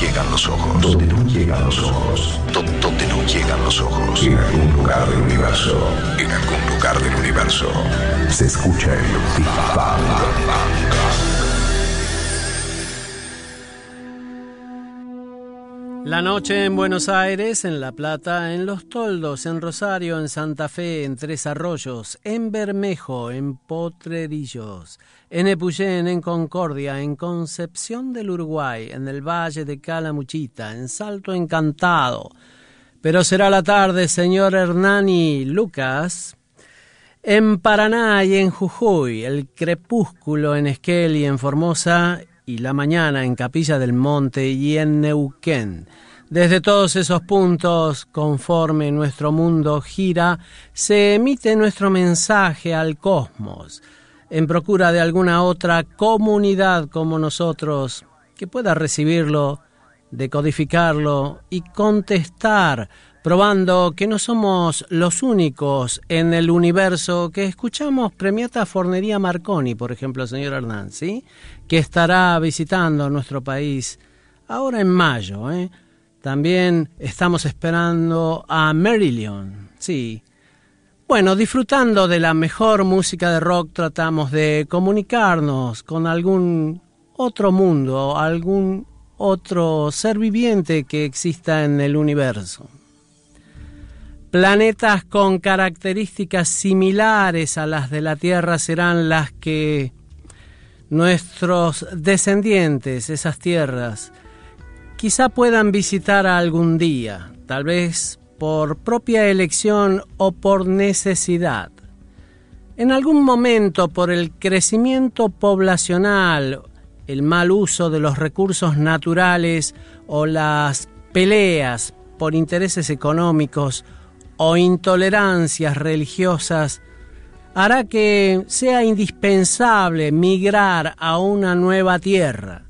Llegan los ojos. Donde no llegan los ojos. Donde no llegan los ojos. En algún lugar del universo. En algún lugar del universo. Se escucha el Big Bang. La noche en Buenos Aires, en La Plata, en Los Toldos, en Rosario, en Santa Fe, en Tres Arroyos, en Bermejo, en Potrerillos, en Epuyén, en Concordia, en Concepción del Uruguay, en el Valle de Calamuchita, en Salto Encantado. Pero será la tarde, señor Hernani Lucas. En Paraná y en Jujuy, el crepúsculo en Esquel y en Formosa, y la mañana en Capilla del Monte y en Neuquén. Desde todos esos puntos, conforme nuestro mundo gira, se emite nuestro mensaje al cosmos, en procura de alguna otra comunidad como nosotros que pueda recibirlo, decodificarlo y contestar probando que no somos los únicos en el universo que escuchamos Premiata Fornería Marconi, por ejemplo, señor Hernán, ¿sí? que estará visitando nuestro país ahora en mayo. ¿eh? También estamos esperando a Marilyn, sí. Bueno, disfrutando de la mejor música de rock, tratamos de comunicarnos con algún otro mundo, algún otro ser viviente que exista en el universo. Planetas con características similares a las de la Tierra serán las que nuestros descendientes, esas tierras, quizá puedan visitar algún día, tal vez por propia elección o por necesidad. En algún momento por el crecimiento poblacional, el mal uso de los recursos naturales o las peleas por intereses económicos o intolerancias religiosas hará que sea indispensable migrar a una nueva tierra,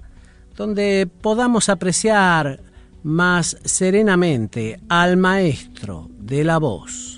donde podamos apreciar más serenamente al Maestro de la voz.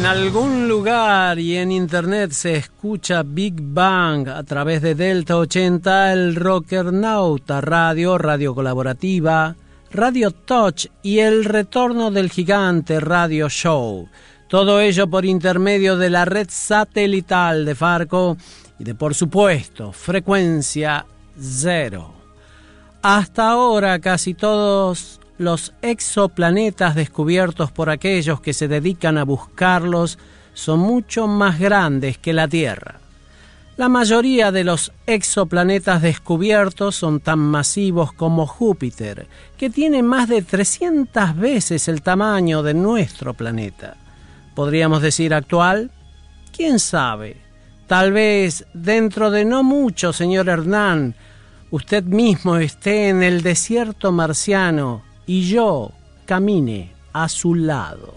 En algún lugar y en internet se escucha Big Bang a través de Delta 80, el Rockernauta Radio, radio colaborativa, Radio Touch y el retorno del gigante Radio Show. Todo ello por intermedio de la red satelital de Farco y de, por supuesto, frecuencia cero. Hasta ahora casi todos los exoplanetas descubiertos por aquellos que se dedican a buscarlos son mucho más grandes que la Tierra. La mayoría de los exoplanetas descubiertos son tan masivos como Júpiter, que tiene más de 300 veces el tamaño de nuestro planeta. ¿Podríamos decir actual? ¿Quién sabe? Tal vez dentro de no mucho, señor Hernán, usted mismo esté en el desierto marciano y yo camine a su lado.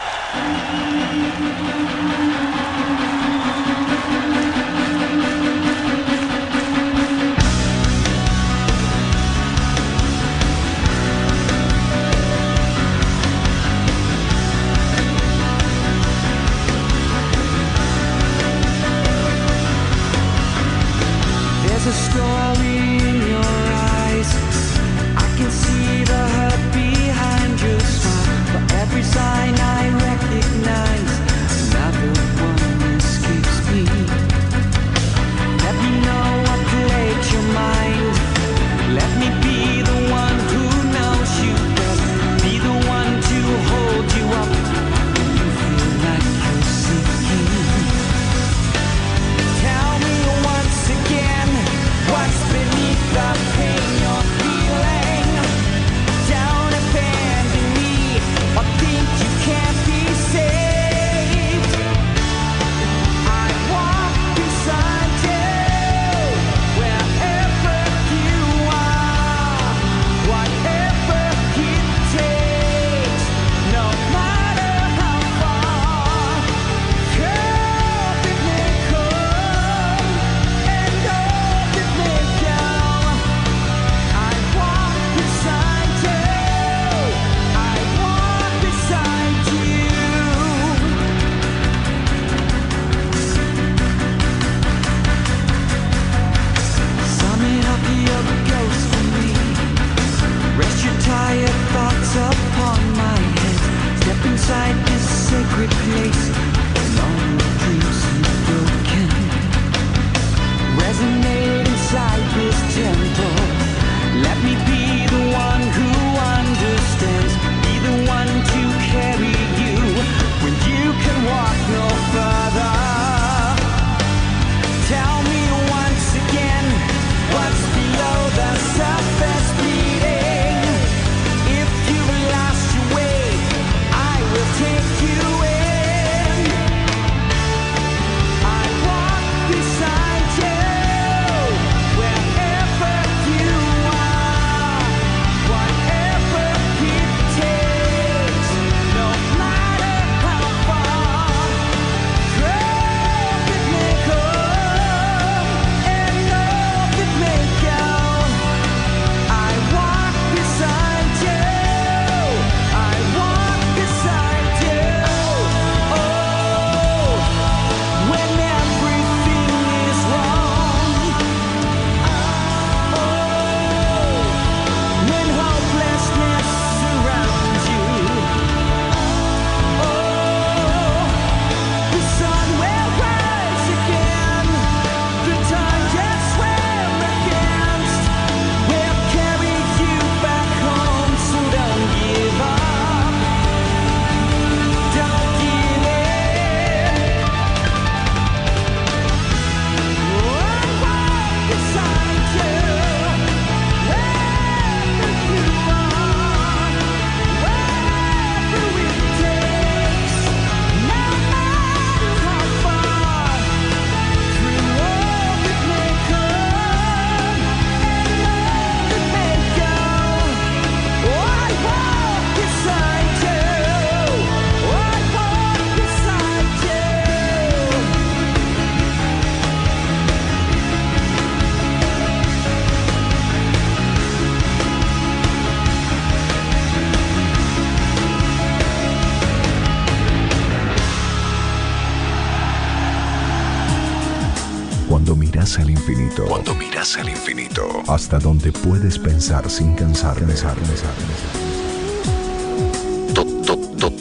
Puedes pensar sin cansar, pensar, pensar,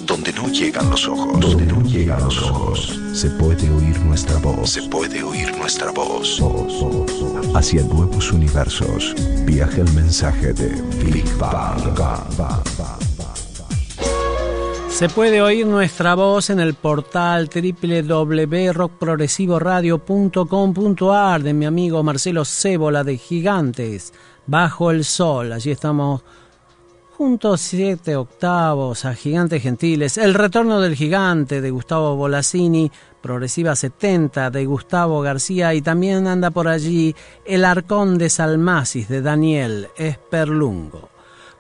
donde no llegan los ojos, donde no llegan los ojos, se puede oír nuestra voz, se puede oír nuestra voz. Hacia nuevos universos, viaja el mensaje de Big Bang. Se puede oír nuestra voz en el portal www.rockprogresivoradio.com.ar de mi amigo Marcelo Cébola de Gigantes, Bajo el Sol. Allí estamos juntos siete octavos a Gigantes Gentiles. El retorno del gigante de Gustavo Bolasini, Progresiva 70 de Gustavo García y también anda por allí El Arcón de Salmasis de Daniel Esperlungo.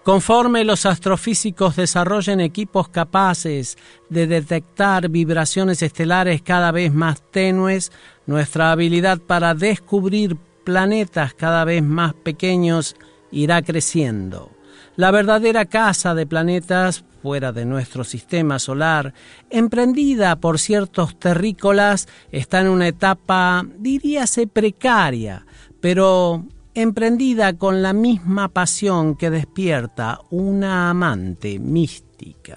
Conforme los astrofísicos desarrollen equipos capaces de detectar vibraciones estelares cada vez más tenues, nuestra habilidad para descubrir planetas cada vez más pequeños irá creciendo. La verdadera casa de planetas fuera de nuestro sistema solar, emprendida por ciertos terrícolas, está en una etapa, diríase, precaria, pero emprendida con la misma pasión que despierta una amante mística.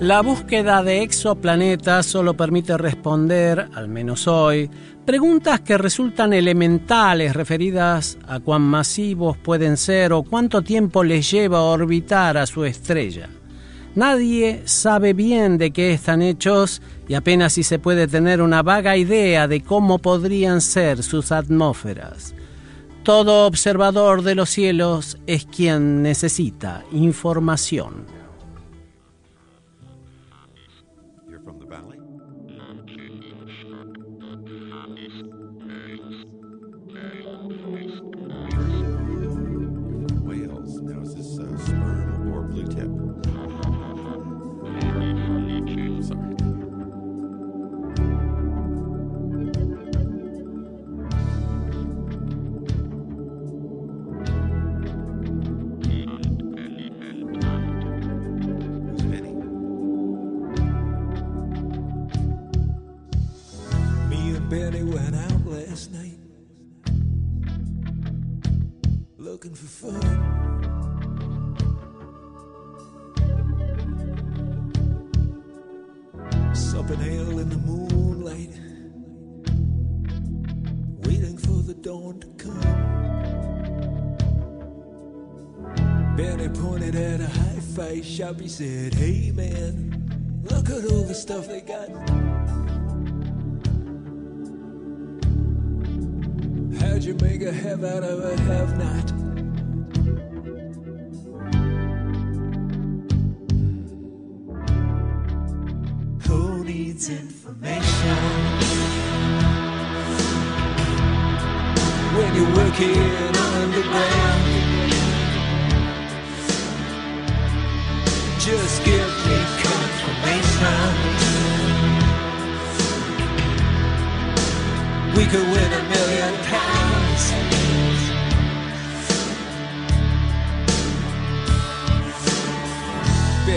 La búsqueda de exoplanetas solo permite responder, al menos hoy, preguntas que resultan elementales referidas a cuán masivos pueden ser o cuánto tiempo les lleva orbitar a su estrella. Nadie sabe bien de qué están hechos y apenas si se puede tener una vaga idea de cómo podrían ser sus atmósferas. Todo observador de los cielos es quien necesita información. Shop, he said, Hey man, look at all the stuff they got. How'd you make a have out of a have not?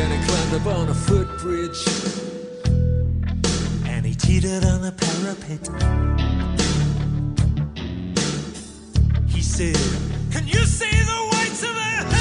Benny climbed up on a footbridge and he teetered on the parapet. He said, Can you see the whites of a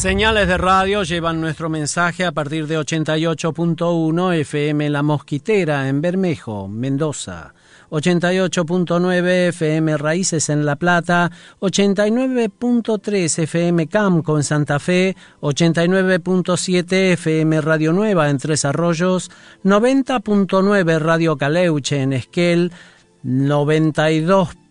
Señales de radio llevan nuestro mensaje a partir de 88.1 FM La Mosquitera en Bermejo, Mendoza. 88.9 FM Raíces en La Plata, 89.3 FM Camco en Santa Fe, 89.7 FM Radio Nueva en Tres Arroyos, 90.9 Radio Caleuche en Esquel,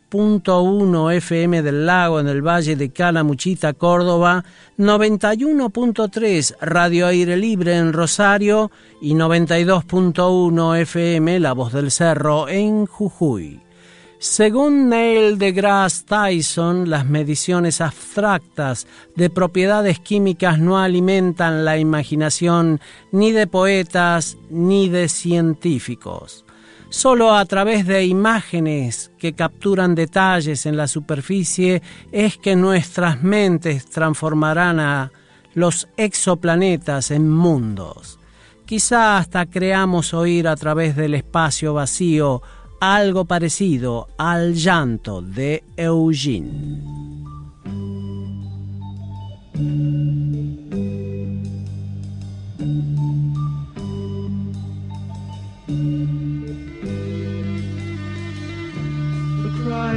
92.1 FM del Lago en el Valle de Calamuchita, Córdoba, 91.3 Radio Aire Libre en Rosario y 92.1 FM La Voz del Cerro en Jujuy. Según Neil deGrasse Tyson, las mediciones abstractas de propiedades químicas no alimentan la imaginación ni de poetas ni de científicos. Solo a través de imágenes que capturan detalles en la superficie es que nuestras mentes transformarán a los exoplanetas en mundos. Quizá hasta creamos oír a través del espacio vacío algo parecido al llanto de Eugene.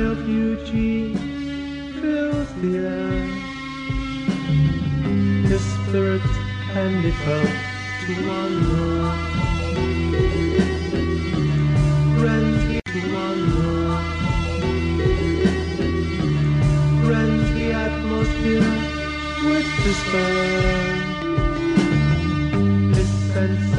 Eugene fills the air. His spirit can be felt the atmosphere with despair. His sense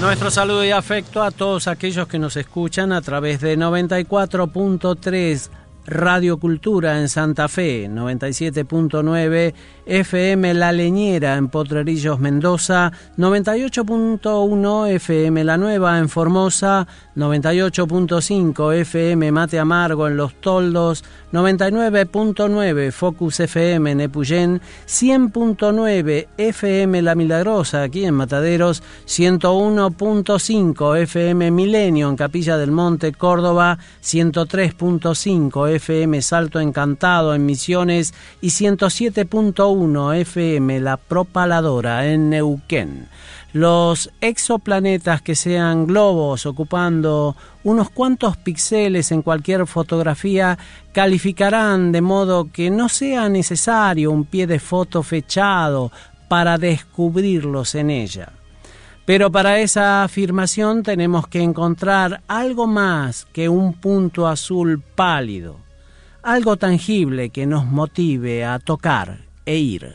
Nuestro saludo y afecto a todos aquellos que nos escuchan a través de 94.3 Radio Cultura en Santa Fe, 97.9 FM La Leñera en Potrerillos, Mendoza, 98.1 FM La Nueva en Formosa, 98.5 FM Mate Amargo en Los Toldos, 99.9 Focus FM en Epuyén, 100.9 FM La Milagrosa aquí en Mataderos, 101.5 FM Milenio en Capilla del Monte, Córdoba, 103.5 FM Salto Encantado en Misiones y 107.1 FM La Propaladora en Neuquén. Los exoplanetas que sean globos ocupando unos cuantos píxeles en cualquier fotografía calificarán de modo que no sea necesario un pie de foto fechado para descubrirlos en ella. Pero para esa afirmación tenemos que encontrar algo más que un punto azul pálido, algo tangible que nos motive a tocar e ir.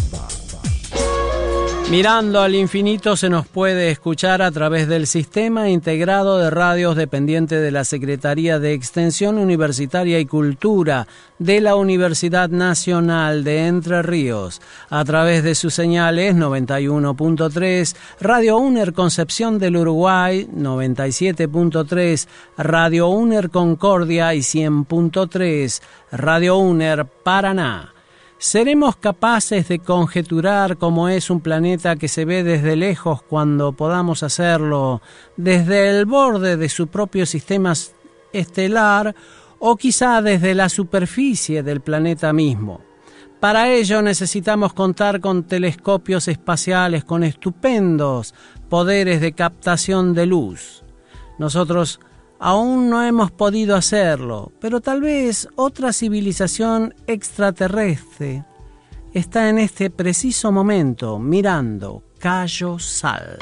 Mirando al infinito se nos puede escuchar a través del Sistema Integrado de Radios dependiente de la Secretaría de Extensión Universitaria y Cultura de la Universidad Nacional de Entre Ríos, a través de sus señales 91.3, Radio UNER Concepción del Uruguay 97.3, Radio UNER Concordia y 100.3, Radio UNER Paraná. ¿Seremos capaces de conjeturar cómo es un planeta que se ve desde lejos cuando podamos hacerlo desde el borde de su propio sistema estelar o quizá desde la superficie del planeta mismo? Para ello necesitamos contar con telescopios espaciales con estupendos poderes de captación de luz. Nosotros Aún no hemos podido hacerlo, pero tal vez otra civilización extraterrestre está en este preciso momento mirando Cayo Sal.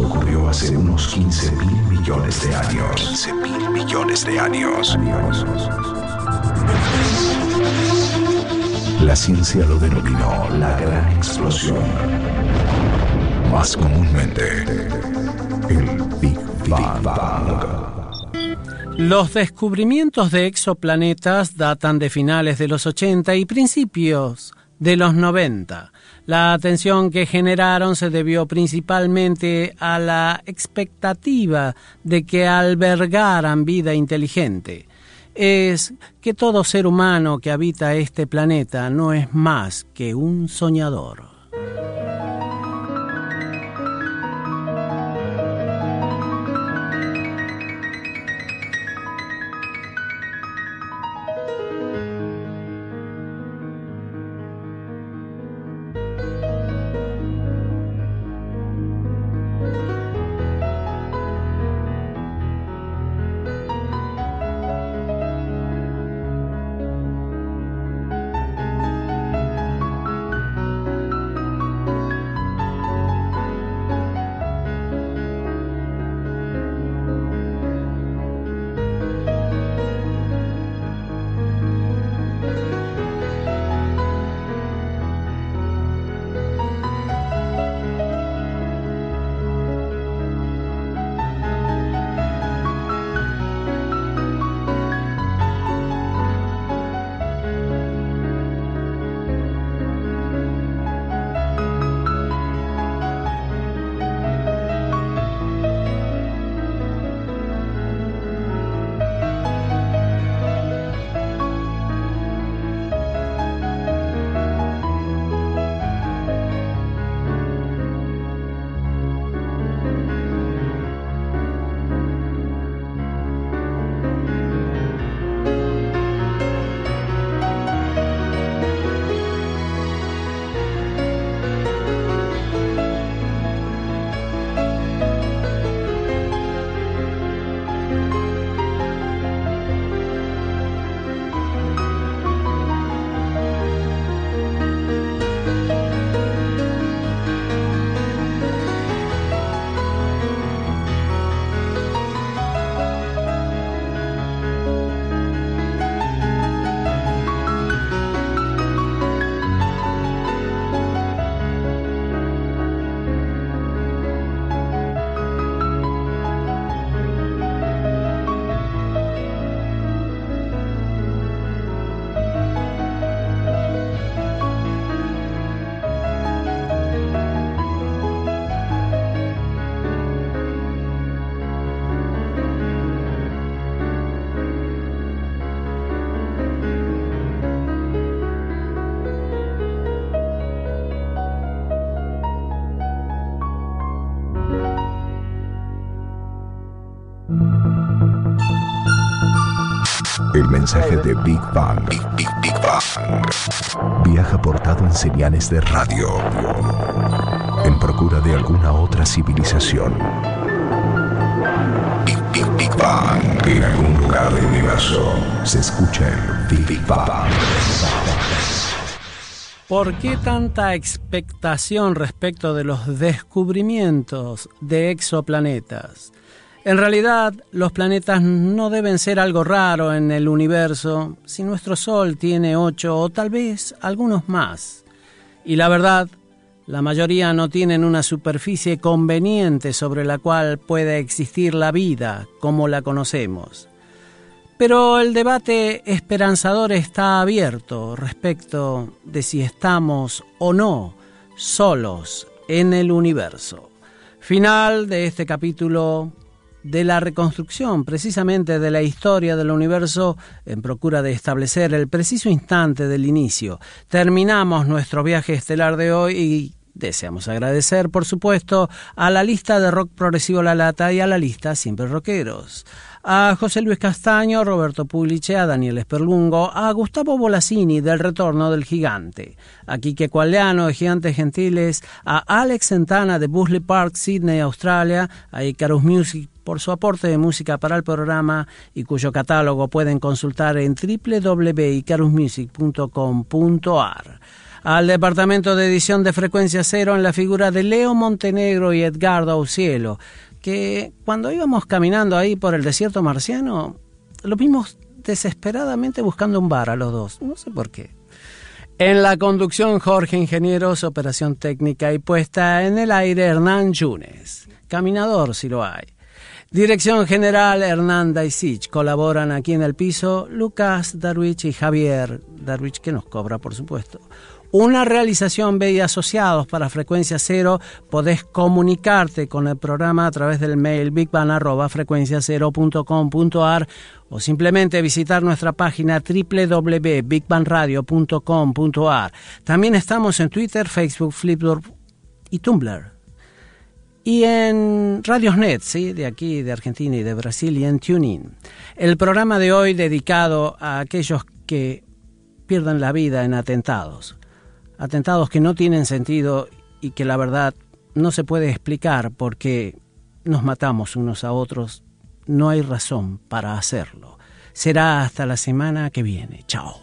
Ocurrió hace unos 15 mil millones de años. 15 mil millones de años. La ciencia lo denominó la gran explosión. Más comúnmente, el Big Bang. Los descubrimientos de exoplanetas datan de finales de los 80 y principios de los 90. La atención que generaron se debió principalmente a la expectativa de que albergaran vida inteligente. Es que todo ser humano que habita este planeta no es más que un soñador. El mensaje de Big Bang. Big, Big, Big Bang. Viaja portado en señales de radio. En procura de alguna otra civilización. Big, Big, Big Bang. En algún lugar del universo se escucha el Big, Big Bang. ¿Por qué tanta expectación respecto de los descubrimientos de exoplanetas? En realidad, los planetas no deben ser algo raro en el universo si nuestro Sol tiene ocho o tal vez algunos más. Y la verdad, la mayoría no tienen una superficie conveniente sobre la cual pueda existir la vida como la conocemos. Pero el debate esperanzador está abierto respecto de si estamos o no solos en el universo. Final de este capítulo de la reconstrucción precisamente de la historia del universo en procura de establecer el preciso instante del inicio. Terminamos nuestro viaje estelar de hoy y deseamos agradecer, por supuesto, a la lista de rock progresivo La Lata y a la lista Siempre Rockeros a José Luis Castaño, Roberto Puliche, a Daniel Esperlungo, a Gustavo Bolasini del Retorno del Gigante, a Quique Cualeano de Gigantes Gentiles, a Alex Santana de Busley Park, Sydney, Australia, a Icarus Music por su aporte de música para el programa y cuyo catálogo pueden consultar en www.icarusmusic.com.ar al departamento de edición de Frecuencia Cero en la figura de Leo Montenegro y Edgardo Aucielo, que cuando íbamos caminando ahí por el desierto marciano, lo vimos desesperadamente buscando un bar a los dos, no sé por qué. En la conducción, Jorge Ingenieros, operación técnica y puesta en el aire, Hernán Yunes. Caminador, si lo hay. Dirección General Hernán Daisich. Colaboran aquí en el piso Lucas Darwich y Javier Darwich, que nos cobra, por supuesto. Una realización B y asociados para Frecuencia Cero. Podés comunicarte con el programa a través del mail bigban.frecuenciacero.com.ar o simplemente visitar nuestra página www.bigbanradio.com.ar. También estamos en Twitter, Facebook, Flipboard y Tumblr. Y en Radiosnet, ¿sí? de aquí, de Argentina y de Brasil, y en TuneIn. El programa de hoy dedicado a aquellos que pierden la vida en atentados. Atentados que no tienen sentido y que la verdad no se puede explicar porque nos matamos unos a otros no hay razón para hacerlo. Será hasta la semana que viene. Chao.